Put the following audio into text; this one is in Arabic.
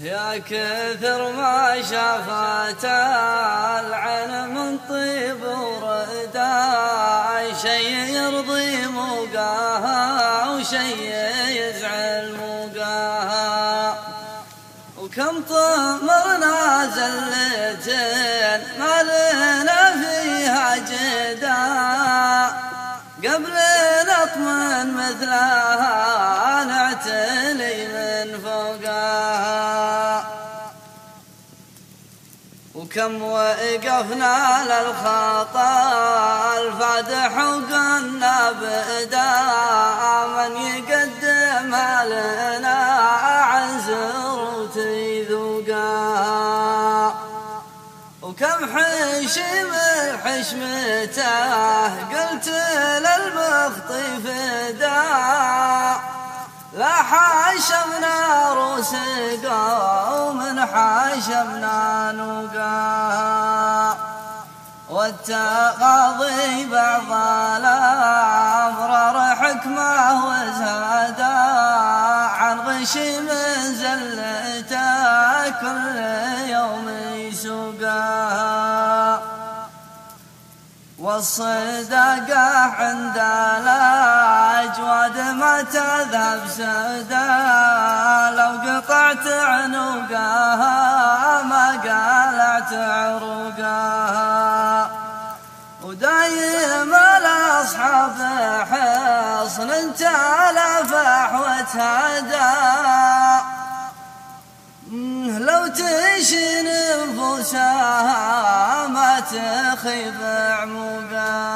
يا كثر ما شافت العين من طيب ورداء شي يرضي موقاها وشي يزعل موقاها وكم طمرنا زلتين ما لنا فيها جداء قبل نطمن مثلها نعتلي من فوقها. وكم وقفنا للخطا الفاتح وقلنا بدا من يقدم لنا عزر وتذوقها وكم حشم حشمته قلت للمخطي فدا لا حاشمنا روس قوم حاشمنا نوقا والتقاضي بعض الأمر حكمه وزادا عن غش من زلته كل والصدقة عند الأجواد ما تذهب سدا لو قطعت عنقها ما قلعت عروقها ودايم الأصحاب حصن تلفح وتهدى. لو تشين نفوسها ما تخيب عموقها